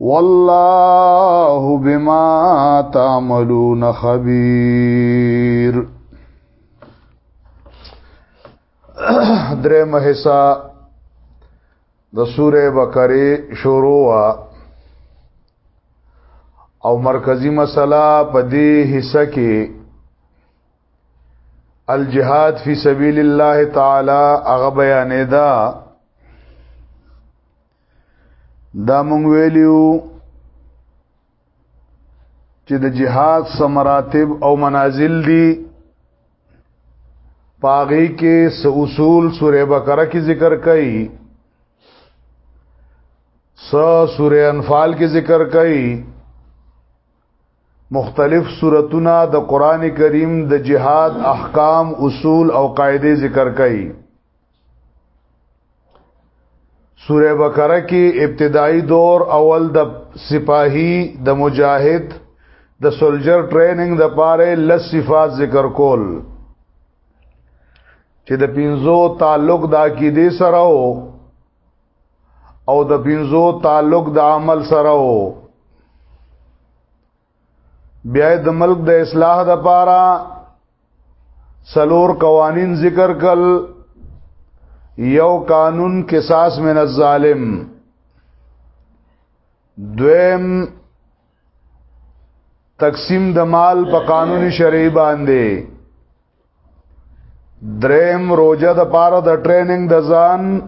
والله بما تعملون خبير درې مهسا د سوره بقره شروع او مرکزی مسله په دې حصہ کې الجهاد فی سبیل الله تعالی هغه بیانې ده دا مونږ ویلیو چې د جهاد سمراتب او منازل دي پاغي کې س اصول سوره بقره کې ذکر کړي س سوره انفال کې ذکر کړي مختلف سورتونه د قران کریم د جهاد احکام اصول او قاعده ذکر کړي سوره بقره کې ابتدایي دور اول د سپاهي د مجاهد د سولجر ټریننګ د پاره لس صفات ذکر کول چې د پینزو تعلق د عقیده سره او او د پینزو تعلق د عمل سره او بیا د ملک د اصلاح د پاره سلور قوانین ذکر کل یو قانون قصاص من الظالم دویم تقسیم د مال په قانوني شرعي باندې دریم روزه د پاره د ټریننګ د ځان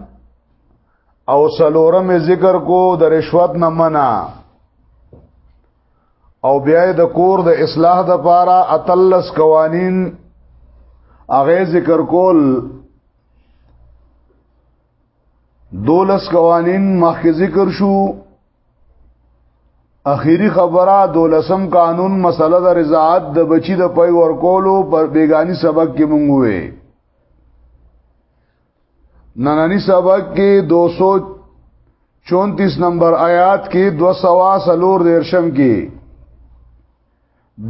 او سلورم ذکر کو د رشوت نه منع او بیا د کور د اصلاح د پاره اتلس قوانین اغه ذکر کول دولس قوانین مخکې ذکر شو اخیری خبره دولسم قانون مسله د رضاعت د بچی د پي ورکولو پر بیگانی سبق کې مونږ وې نننی سبق کې 234 نمبر آیات کې 204 دیرشم کې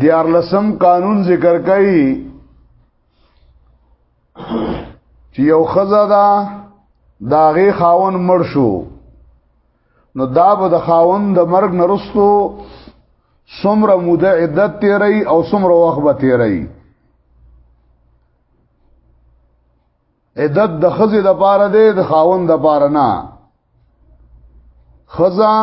دیار لسم قانون ذکر کړي چې یو خزه دا داغه خاون مړ شو نو دا به د خاوند د مرګ نرستو سمره موده عدت تیری او سمره وخت به تیری عدت د خزې د پاره دی د خاوند د پاره نه خزا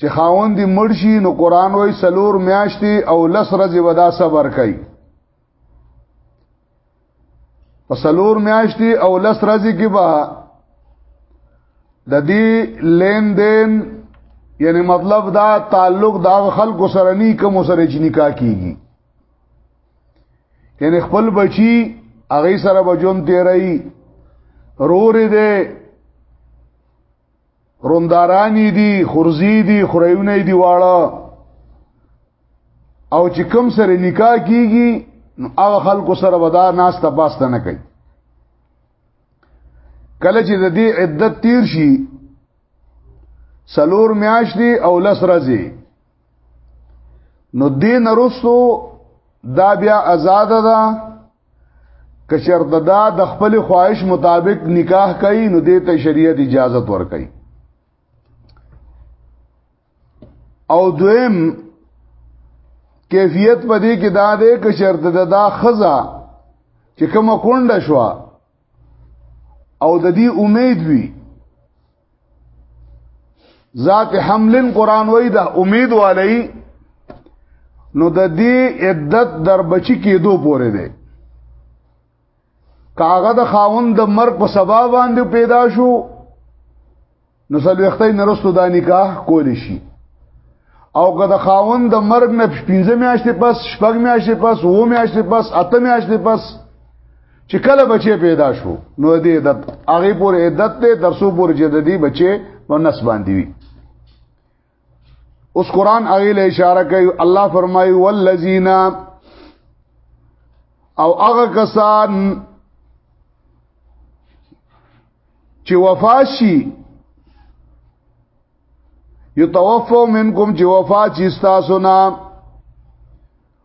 چې خاوند دی مرشي نو قران وای سلور میاشتي او لس ورځې ودا صبر کوي په سلور میاشتي او لس ورځې کې به د دې لین دین یعنی مطلب دا تعلق دا خلکو سره نی کوم سره چې نکاح کیږي یعنی خپل بچی هغه سره بجون تیرای رور دې روندارانی دي خرزي دي خریونه دي واړه او چې کم سره نکاح کیږي نو هغه خلکو سره ودا ناس ته پاسته نه کوي کله چې د دې عدت تیر شي سلور میاشتې او لس ورځې نو دین رسو دا بیا آزاد ده کچر ددا د خپل خواهش مطابق نکاح کوي نو دې ته شریعت اجازه ور کوي او دویم کیفیت په دې کې دا دی چې شرط د دا خزا چې کوم کونډه شو او د دې امید وي ذات حمل قران وای دا امید والی نو د دې عدت در بچی کېدو پورې دی کاغه د خاوند د مرګ په سبب باندې پیدا شو نو سلوختې نرستو دا نکاح کول شي او که د خاوند د مرګ نه 15 میاشتې پس شپږ میاشتې پس و میاشتې پس اته میاشتې پس چې کله بچي پیدا شو نو دې عدت هغه پورې عدت دې درسو پورې چې د دې بچي ونس باندې وي اوس قران هغه له اشاره کوي الله فرمایي والذین او هغه کسان چې وفاشي یتوفو منکم چې وفات شي تاسو نه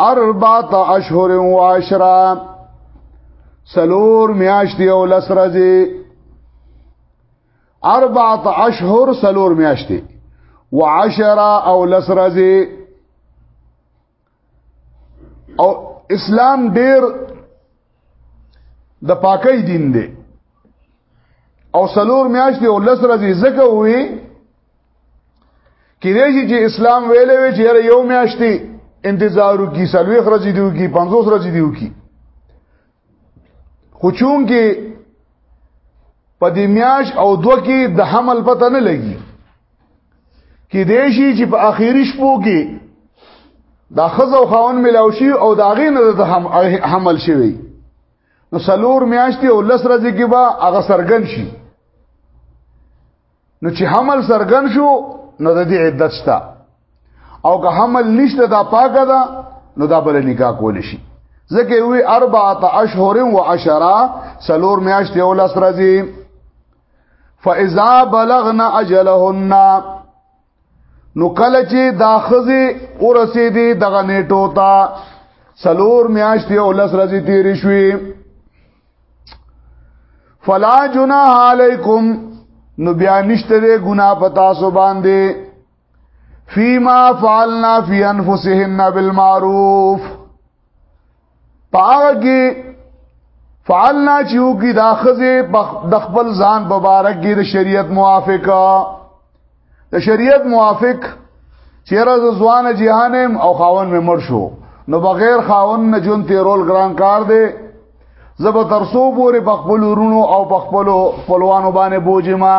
اربعه اشهر و عشرا سلور میاشتې او لس ورځې اربعه اشهر سلور میاشتې و عشرا او لس ورځې او اسلام ډیر د پاکۍ دین دی او سلور میاشتې او لس ورځې زکه وي کله چې اسلام ویلې وی چې یو میاشتې انتظار وکي سلوي خرجي دیو کی 50 خرجي دیو کی خو چون کې په دې میاش او دو کې د حمل پته نه لګي کې دې شي چې په اخیری شپو کې دا خزو خاون ملاو شي او دا غي نه د حمل شي وي نو سلور میاشتې او لس ورځې کې به هغه سرګن شي نو چې حمل سرګن شو نو د دې عدت شته او که حمل نشته دا پاکه ده نو دا بل نکاح کول شي ځکه وی اربعه اشهر و عشرا سلور میاشت یو لس ورځې فاذا بلغنا اجلهن نو کله چې دا خزه ورسې دي دغه نیټو تا سلور میاشتې او لس ورځې تیرې شوې فلا جناح علیکم نو بیا نشته دې ګنا پتا سو باندې فیما فعلنا فی انفسهن بالمعروف پاغه کې فعلنا چې یو کې دا خزه د خپل ځان مبارک کې د شریعت موافقه د شریعت موافق چیرې ځوان جهانم او خاون مې مر شو نو بغیر خاون نه جون تیرول ګران کار دی زب ترسو پورې بخپل ورونو او بخپل خپلوانو باندې بوجما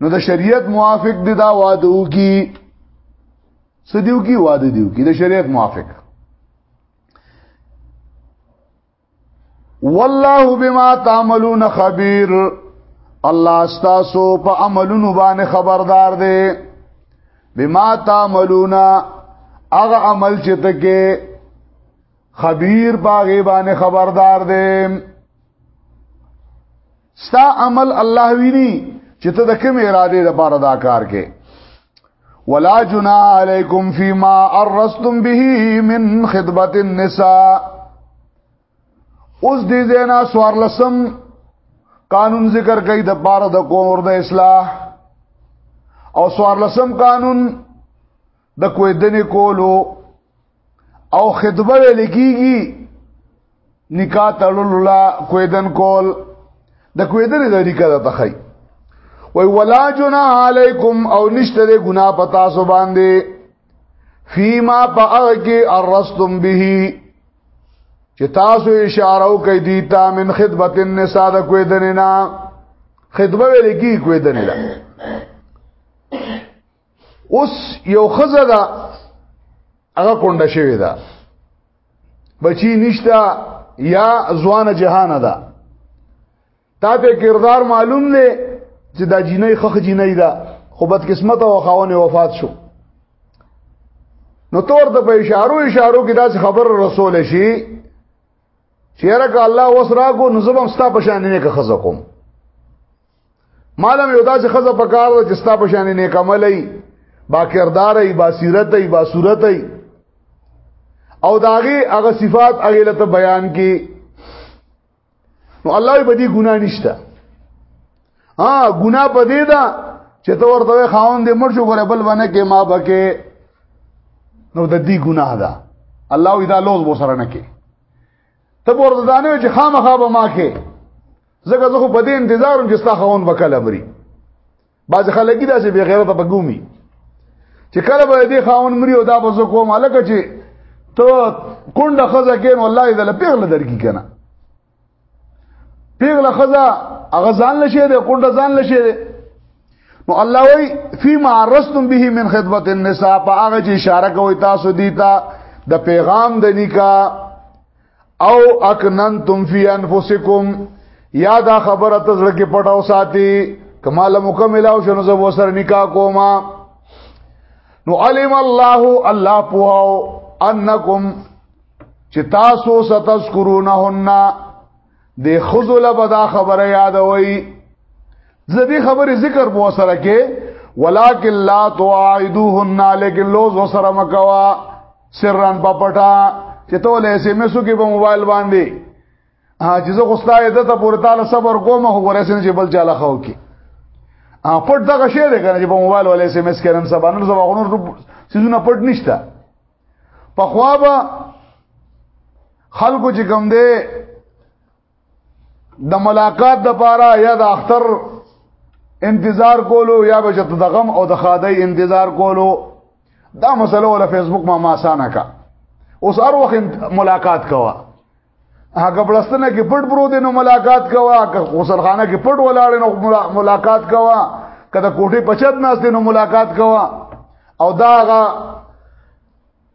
نو د شریعت موافق دی دا وادو کی سدیو کی واده دیو کی د شریعت موافق والله بما تعملون خبير الله استاسو په عملونو باندې خبردار دی بما تعملون اغه عمل چې تکي خبير باغې باندې خبردار دی ستا عمل الله ویني چې ته د کوم اراده لپاره دا کار کې ولا جنا علیکم فیما ارستم به من خدمت النساء اوس دې زینا سوار لسم قانون ذکر کوي د بار د کور د اصلاح او سوار لسم قانون د کویدنې کولو او خطبه ویل کیږي نکاح تړلو لا کویدن کول د کویدنې د نکاح د تخی وی ولا جنا علیکم او نشته د ګنا پتا سو باندې فیما پاګه ارستم به چې تاسو اشاره وکړئ دی تا من خدمت النساء د کویدنې نه خدمه ویل کی کویدنې نه اوس یو خزه دا هغه کونډه شوی دا بچی نشتا یا ځوان جهان ده تا ته کردار معلوم دی چې دا جینۍ خخ جینۍ ده خو بد قسمت او خاونه وفات شو نو تور ته په اشارو اشارو کې داسې خبر رسول شي چیرې که الله وس راکو نو زبم ستا په شان نه که خزه کوم مالم یو داسې خزه په کار ده چې ستا په شان نه کملې با کردار ای با سیرت ای با صورت ای او داغه هغه صفات هغه لته بیان کی نو الله به دې ګنا نشته ها ګنا پدې ده چې ته ورته خاون دې مرشو غره بل ونه کې ما بکې نو د دې ګناه ده الله وی دا لوز وسره نه کې ته ورته دانه چې خامخا به ما کې زګه زه خو په دې انتظارم چې ستا خاون وکاله مري باز خلګي دا چې بغیرته بګومي چې کله به دې خاون مري او دا به زه کوم الکه چې ته کونډه خزه کین والله دې له پیغله درکی کنه پیغله خزا هغه ځان لشه ده کونډه ځان لشه ده نو الله وی فيما رستم به من خدمت النساء په هغه چې اشاره کوي تاسو دیتا د پیغام د نکاح او اکننتم فی انفسکم یا دا خبره تزړه کې پټاو ساتي کمال مکمل او شنو زو سر نکاح کوما نو علم الله الله پوهاو انکم چې تاسو ستذکرونهن د خذل بدا خبره یادوي زدي خبره ذکر بو سره کې ولکن لا تعیدوهن لیکن لوز وسره مکوا سرن پپټا چې ته له اس ام اس کې په موبایل باندې چې زه غوستا یې د ته پورې تعالی صبر کوم هو ورسېن چې بل چاله خو کې ا پټ دغه شی دی کنه چې په موبایل ولې اس ام اس کې نن سبا نن سبا غنور سيزونه پټ نشته په خوا به خلکو چې کوم دی د ملاقات د پاره یا د اختر انتظار کولو یا به د غم او د خادای انتظار کولو دا مسله ول فیسبوک ما ما اسانه کا اوس هر وخت ملاقات کوا هغه بلستنه کې پټ برو دي نو ملاقات کوا که غسل خانه کې پټ ولاړ نو ملاقات کوا کله کوټه پچت ناس دي نو ملاقات کوا او دا هغه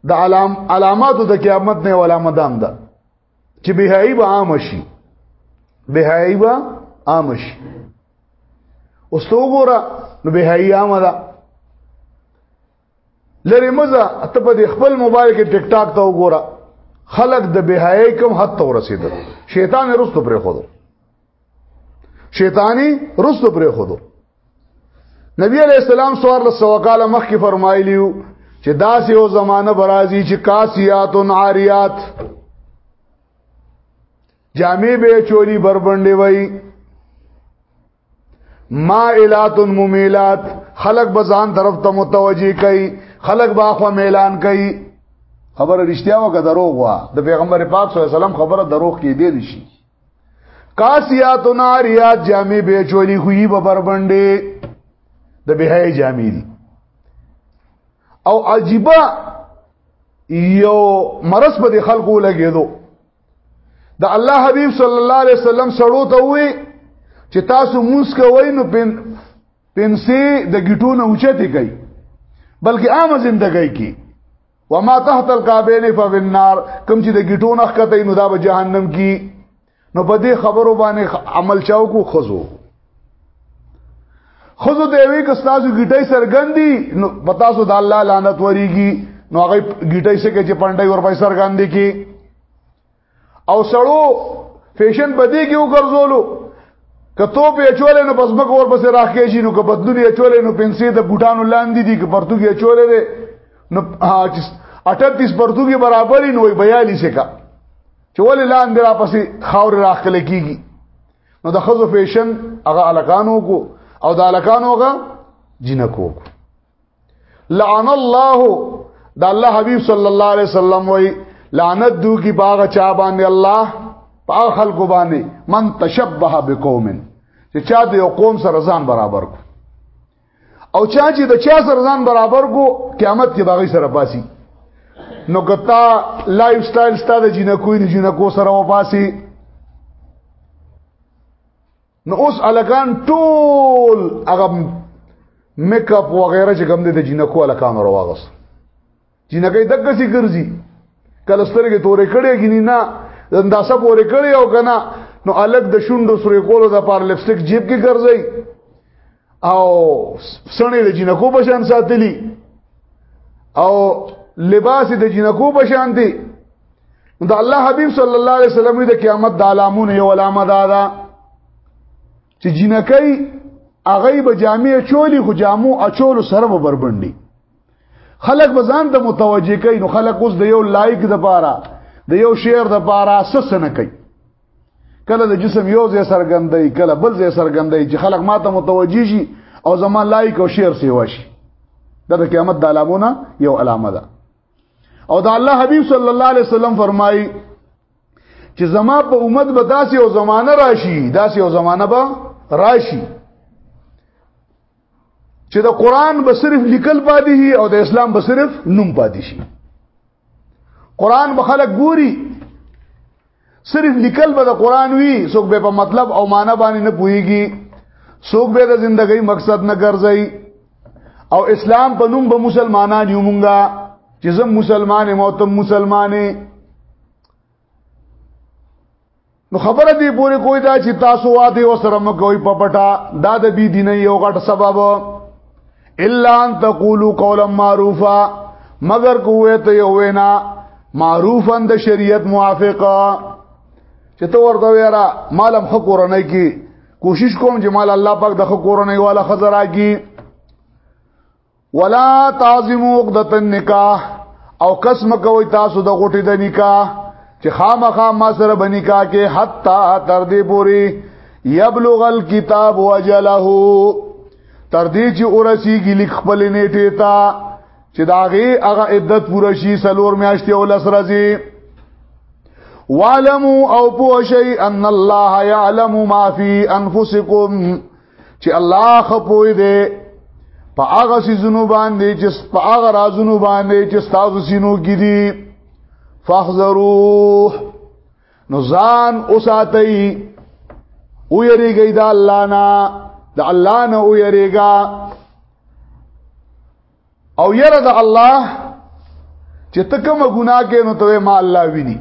د علام علامات د قیامت نه ولا مدام ده چې بهایي به عام شي بهایي به عام شي اوس تو ګوره نو بهایي عام ده لری مزه ته په خپل موبایل کې ټیک ټاک ته وګوره خلق د بهای کوم حد ته ورسېدل شیطان رستو پرې خودو شیطانی رستو پرې خودو نبی علیہ السلام سوار لسو کاله مخکې فرمایلیو چې داسې او زمانہ برازي چې کاسیات و عاریات جامع به چوری بربندې وای مائلات ممیلات خلق بزان طرف ته متوجی کوي خلق باخوا میلان کوي خبره رښتیا و که دروغ وا د پیغمبر پاک صلی الله علیه وسلم خبره دروغ کې دی دي شي کاسیات ناریات جامې به چولی خوې به بربندې د بهای جامې دي او عجیبه یو مرس په خلکو لګېدو د الله حبیب صلی الله علیه وسلم سړو ته وی چې تاسو موس کوی نو پن پنسي د ګټونو اوچته کوي بلکې عام زندګۍ کې وما تحت القابین ففي النار کوم چې د ګټونو ښکته نو دا به جهنم کې نو په دې خبرو باندې عمل چاو کو خزو خزو ته وی که تاسو ګټي سرګندي نو پتا سو د الله لعنت وريږي نو هغه ګټي سکه چې پنډي ور پیسې سرګندي کی او سړو فیشن بدی کې وګرځولو کتو په چولې نو بس مګ اور بسې راخې شي نو که بدلونی چولې نو پنسي د بوټانو لاندې دي که پرتګي چولې ده نو 38 پرتګي برابرې نو 42 سکه چولې لاندې را پسې خاور راخلې کیږي نو د خزو فیشن هغه الکانو کو او د الکانو هغه جنکو کو لعن الله دا الله حبیب صلی الله علیه وسلم وای لعنت دو کی باغ چا باندې الله په خلکو باندې من تشبه بقوم چې چا د یو قوم سره ځان برابر کو او چا چې د چا سره ځان برابر کو قیامت کې باغی سره پاسي نو کتا لایف سټایل ستاسو جنکو نه جنکو سره و پاسي نو اوس الکان ټول هغه میک اپ وغیرہ چې کوم دي د جنکو الکان ورواغس جنګي دغه سي ګرځي کله سترګې تورې کړې غني نه انداسه پورې کړې او کنه نو الګ د شوندو سره کولو د پار لپسټک جیب کې ګرځي او سړې د جنکو په شان ساتلی او لباس د جنکو په شان دی د الله حبیب صلی الله علیه وسلم د قیامت د علامونه یو علامه دا ده چې جنکې اغه به جامع چولی خو جامو اچول سره به بربندي خلق بزان د متوجه کوي نو خلق اوس د یو لایک د پاره د یو شعر د پاره اساس نه کوي کله د جسم یو ځای سرګندای کله بل ځای سرګندای چې خلق ماته متوجي شي او زما لایک او شیر سی واشي دا د قیامت د علامونه یو علامه ده او دا الله حبیب صلی الله علیه وسلم فرمایي چې زما په امت به داسې او زمانہ راشي داسې او زمانہ به راشي چې د قران به صرف لیکل پاتې شي او د اسلام به صرف نوم پاتې شي قران به خلک ګوري صرف لیکل به د قران وی څوک به په مطلب او معنی باندې نه پويږي څوک به د ژوندۍ مقصد نه ګرځي او اسلام په نوم به مسلمانان یو مونږه چې زم مسلمان مو ته مسلمانې نو خبره دی پوری کوی دا چې تاسو واده او سره مګوي په پټا دا د بی دین یو غټ سبب الا ان تقولوا قولا معروفا مگر کوه ته یو وینا معروفا د شریعت موافقه چې ته ورته ویرا مالم حق ورنه کی کوشش کوم چې مال الله پاک د حق ورنه والا خزر راګي ولا تعظموا عقدة النکاح او قسم کوي تاسو د غټي د نکاح چې خامخا ما سره بنی کا کې حتا تر دې پوری یبلغ الكتاب وجله تر دې چې اورسیږي لیک خپل نیټه تا چې داغه هغه عدت پوره شي سلور میاشتې او لس ورځې وعلموا او پوشي ان الله يعلم ما في انفسكم چې الله خپوي دې په هغه سيزونو باندې چې په هغه رازونو باندې چې تاسو سينو کې دي فاحذروه نو ځان اوساتئ او یریږئ د الله نه د الله نه او یریږئ او یره د الله چې ته کوم ګناه کې نو ته ما الله ویني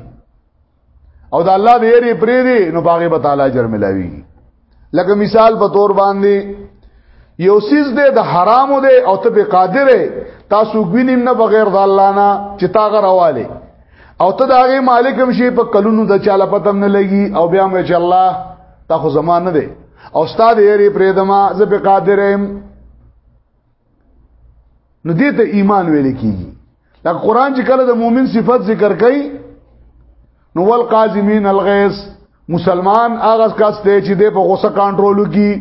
او د الله د یری پرې دی نو باغې به تعالی اجر ملاوي لکه مثال په تور باندې یو سیز دې د حرامو دې او ته به قادر تاسو ګوینم نه بغیر د الله نه چې تا غرواله او ته دا غي مالک هم شي په کلونو د چاله پتم نه لګي او بیا مې چې الله تا خو زمانه دې او استاد یې پرې دما زه به قادر یم نو دې ته ایمان ویل کیږي دا قران چې کله د مؤمن صفت ذکر کوي نو ول قازمین الغیث مسلمان هغه کس ته چې د په غوسه کنټرول کی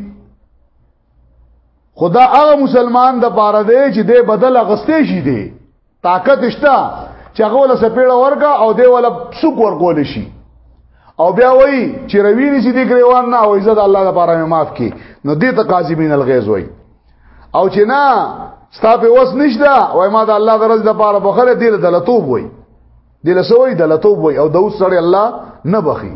خدا هغه مسلمان د پاره دی چې د بدل غستې شي دی طاقت شته چې هغه له سپېړه ورګه او دی ولا سوق ورکول شي او بیا وای چې روي نشي دې ګریوان نه او عزت الله لپاره مې معاف کړي نو دې ته قاضي مين الغيظ وای او چې نه ستا په وس نشته وای ما د الله درز د پاره بخره دې له دلتوب وای دې له سوې دلتوب وای او د اوس سره الله نه بخي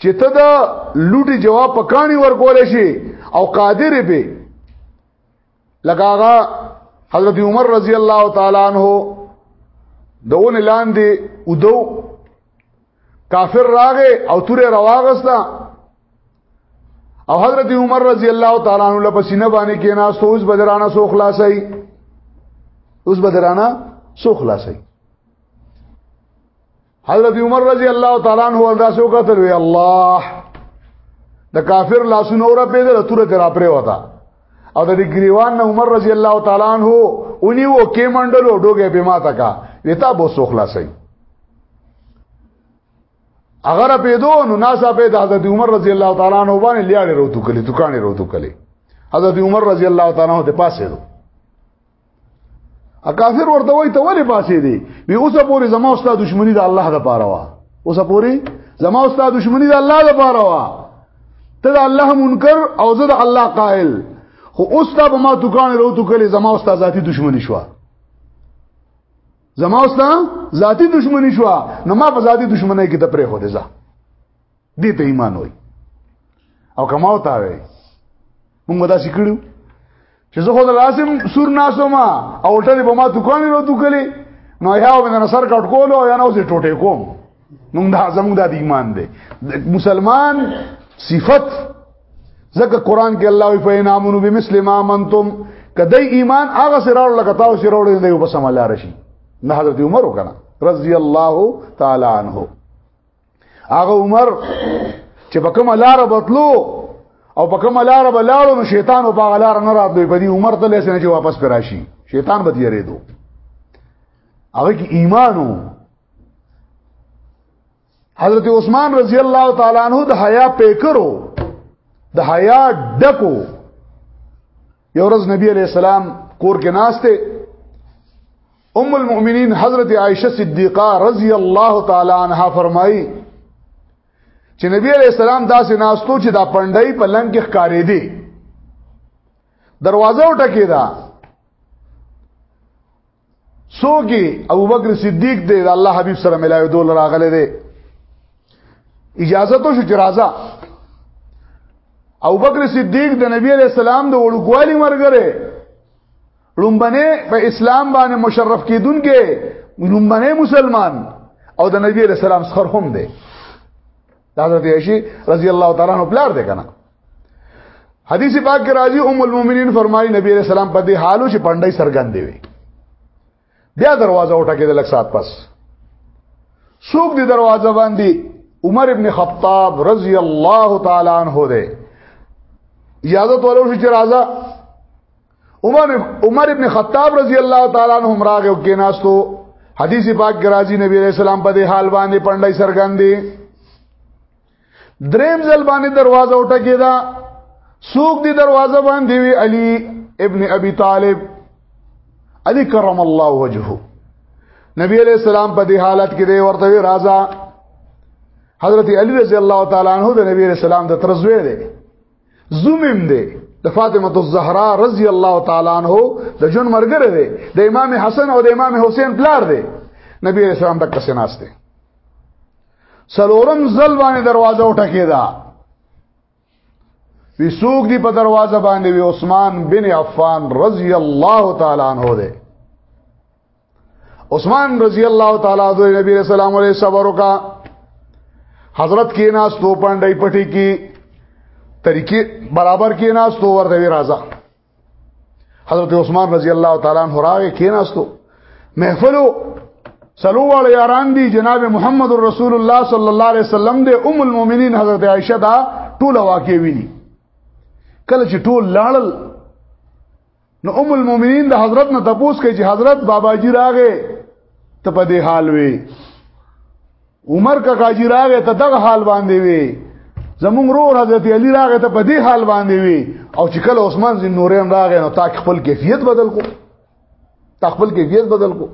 چې ته دا لوټي جواب پکانی ورکول شي او قادر به لکه حضرت عمر رضی الله تعالی عنہ دون لاندې ودو کافر راغې او تورې رواغستا او حضرت عمر رضی الله تعالی عنہ له پسینه باندې کې نه سوز بدرانه سو خلاصي اوس بدرانه سو خلاصي حضرت عمر رضی الله تعالی عنہ وردا سو قتل وی الله د کافر لاسونه اور په دې تور تر اپره وتا او د ګریوان عمر رضی الله تعالی عنہ اونی وو کې منډلو ډوګه په ماته کا وتا بو سو خلاصي اگر په دو نو ناسا په د حضرت عمر رضی الله تعالی عنہ باندې لیاړې روتو کلی دکانې روتو کلی حضرت عمر رضی الله تعالی عنہ د پاسه دو ا کافر ورته وای ته ولې پاسې دی وی اوسه پوری زما استاد دښمنی د الله د پاره وا اوسه پوری زما استاد دښمنی د الله د پاره وا ته د الله منکر او زه د الله قائل خو اوس تا به ما دکان له تو کلی زما استاد ذاتی دښمنی شو زما استاد ذاتی دښمنی شو نو ما په ذاتی دښمنی کې ته پرې خو دې ځه دې ته ایمان وای او کماو تا وای موږ دا سکړو چې زه خو د لازم سور ناسو ما او ټلې په ما دکانې نو دکلې نو یا به نه سر کټ کولو یا نو سي ټوټه کوم نو دا زموږ د ایمان دی مسلمان صفت ځکه قران کې الله وی فین امنو بمثل ما منتم کدی ایمان هغه سره راول لکه تاسو سره راول دی په سم الله رشي نه حضرت عمر وکړه رضی الله تعالی عنہ هغه عمر چې په کومه لار بتلو او په کومه لار به لاړو نو شیطان په هغه لار نه راتلو په دې عمر ته لسنه چې واپس پر راشي شیطان به تیرې دو هغه کې ایمانو حضرت عثمان رضی الله تعالی عنہ د حیا پیکرو د حیا ډکو یو ورځ نبی علی السلام کور کې ناشته ام المؤمنین حضرت عائشه صدیقه رضی الله تعالی عنها فرمایي چې نبی علی السلام داسې ناشتو چې دا پندای په لنګ کې ښکارې دي دروازه وټکې ده سوګي ابو بکر صدیق دی الله حبیب سره ملایو دول راغله دی اجازه تو شو چې راځه ابو بکر صدیق د نبی علیہ السلام د وړوکوالي مرګره لومبنه په اسلام باندې مشرف کیدونکې لومبنه مسلمان او د نبی علیہ السلام سره هم دی دا حضرت عائشہ رضی الله تعالی عنها پلار دی کنه حدیث پاک کې راځي ام المؤمنین فرمایي نبی علیہ السلام په دې حالو چې پندای سرګند دی بیا دروازه وټکې د لک سات پس سوق دی دروازه باندې عمر ابن خطاب رضی الله تعالی عنہ دی اجازه ولور چې راځه عمر عمر ابن خطاب رضی الله تعالی عنہ راغ او کیناستو حدیث پاک گرازی نبی علیہ السلام په دې حال باندې پندای سرګندې دریم ځل باندې دروازه وټکی دا سوق دی دروازه باندې وی علی ابن ابي طالب علی کرم الله وجهه نبی علیہ السلام په دې حالت کې دی ورته راځه حضرت علی رضی الله تعالی عنہ د نبی علیہ السلام د ترزوی دی زومم دی د فاطمه الزهرا رضی الله تعالی عنہ د جون مرګره دی د امام حسن او د امام حسین پلار دی نبی علیہ السلام دک سناسته سلورم زل باندې دروازه وټکې دا وی سوق دی په دروازه باندې وی عثمان بن عفان رضی الله تعالی عنہ دی عثمان رضی الله تعالی عنہ نبی رسول الله علیه صبر وکا حضرت کې ناس تو پاندای پټي کې طریقې برابر کې ناس تو ورته وی راځه حضرت عثمان رضی الله تعالی عنہ راغی کې ناس تو محفلو سلو وال یاران دی جناب محمد رسول الله صلی الله علیه وسلم دی ام المؤمنین حضرت عائشه دا ټول واقع ویني کله چې ټول لاړل نو ام المؤمنین د حضرت نه تپوس کوي چې حضرت بابا جی راغې ته په دې حال وي عمر کاکا جی راغې ته دغه حال باندې وي زمونږ رور حضرت علی راغې ته په دې حال باندې وي او چې کله عثمان زین نورین راغې نو تا خپل کیفیت بدل کو تا خپل کیفیت بدل کو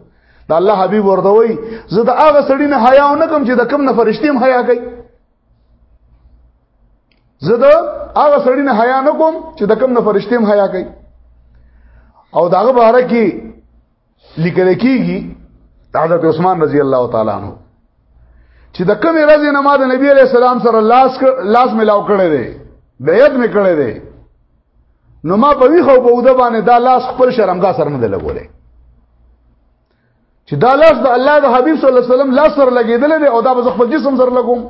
دا الله حبیب ورته وای زه دا هغه سړی نه حیا نه کوم چې د کم نه فرشتي هم حیا کوي زه دا هغه سړی نه حیا نه کوم چې د کوم نه فرشتي هم حیا کوي او داغه باره کې لیکل کېږي حضرت عثمان رضی الله تعالی عنہ چې د کوم ورځې نه ما د نبی علی السلام سره لاس لاس ملاو کړی دی بیعت می کړی دی نو ما په ویخو په وده باندې دا لاس خپل شرمګا سره نه دی لګولې چې دا لاس د الله د حبيب صلی الله علیه وسلم لاس سره لګیدل دی او دا به خپل جسم سره لګوم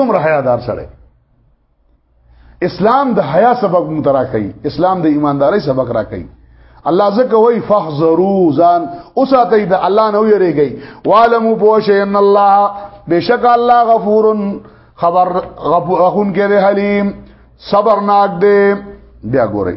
دومره حیادار سره اسلام د حیا سبق مونږ ترا کوي اسلام د ایمانداري سبق را کوي الله زکه وای فحذروا ځان اوساته د الله نه ویریږي والمو پوش ان الله بشک الله غفور خبر غفور کې حلیم صبرناک دی بیا ګورئ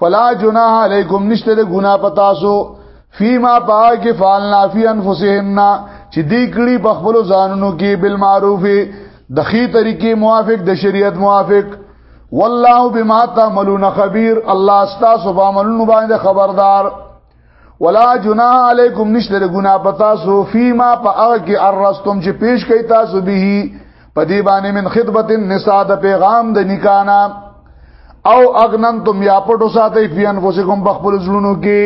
فلا جناح علیکم نشته د ګنا پتا سو فیما پاک فعلنا فی انفسهن چې دی کړي په خپل ځانونو کې بالمعروف د خي طریقې موافق د شریعت موافق والله بما تعملون خبير الله استاسو په عملونو باندې خبردار ولا جنا علیکم نشتر گنا پتا سو فیما پا اغا کی ارستم چی پیش کئی تاسو بیهی پا دی بانی من خدمت النساء دا پیغام دا نکانا او اغننتم یا پټو ساتی فی انفسکم بخبر زلونو کی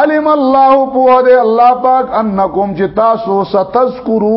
علم الله پوه دی الله پاک انکم چې تاسو ستذکرو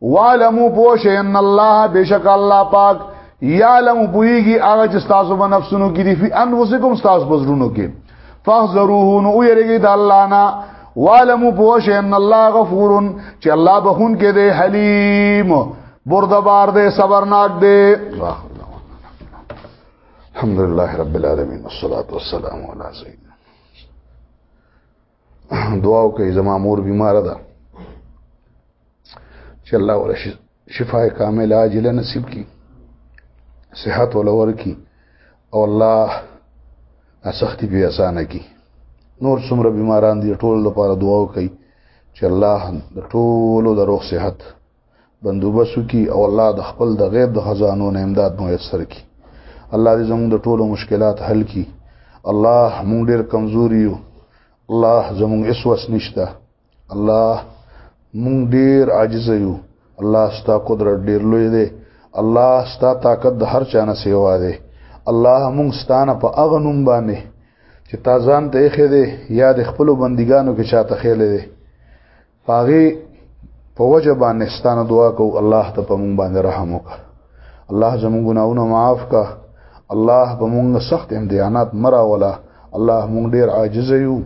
وعلمو پوش ان الله بشک الله پاک یعلم پویږي هغه چې تاسو په نفسونو کې دي فی انفسکم تاسو په زړونو کې فاحذروه نو یریږي د الله نه وعلمو پوش ان الله غفور چې الله بهون کې دی حلیم بردبار دی صبرناک دی الحمدلله رب العالمین والصلاه والسلام علی سیدنا دعا وکړئ زما مور بیماره ده چې الله ولا شفا کامل عاجله نصیب کی صحت ولا ورکی او الله سختی به اسانه کی نور څومره بیماران دي ټول لپاره دعا وکړئ چې الله د ټولو د روغ صحت بندوبس وکي او الله د خپل د غیب د خزانو نه امداد میسر کړي الله دې زموږ د ټولو مشکلات حل کړي الله موږ ډېر کمزوري یو الله زموږ اس وس نشته الله موږ ډېر عاجز یو الله ستا قدرت ډېر لوی دی الله ستا طاقت د هر چا نه سیوا دی الله موږ ستانه په اغه نوم باندې چې تازان ته یې خې دی یا د خپل بندګانو کې چاته خېلې دی پاغي په وجه باندې ستانه دعا کو الله ته په مونږ باندې رحم وکړه الله زموږ ګناونه معاف کا الله په مونږ سخت امتحانات مرا ولا الله مونږ ډیر عاجز یو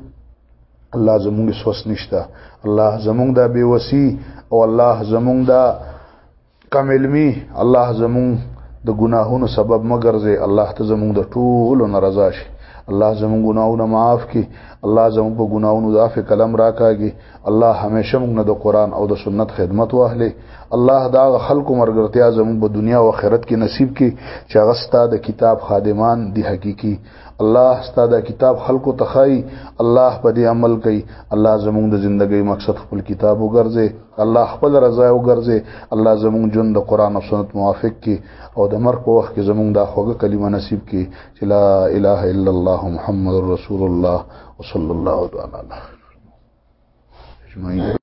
الله زمونږ سوس نشته الله زمونږ دا بیوسی او الله زمونږ دا کم علمي الله زمون د ګناهونو سبب مګرځي الله ته زمون د ټولو ناراضه شي الله زمون ګناهونه معاف کړي الله زمون په ګناهونو د عفو کلم راکاږي الله همیشه موږ نه د قران او د سنت خدمت واهلي الله دا خلکو مرګرتیا زمون په دنیا او آخرت کې نصیب کړي چې هغه ستاسو د کتاب خادمان دي حقيقي الله ستاسو د کتاب خلکو تخای الله په دې عمل کوي الله زمون د ژوندۍ مقصد خپل کتاب وګرځي الله خپل رضا او ګرځي الله زموږ ژوند د قران او سنت موافق کی او د مرګ په وخت کې زموږ د خوږه کلمه نصیب کی چې لا اله الا الله محمد رسول الله وصلی الله تعالی علیه اجمعین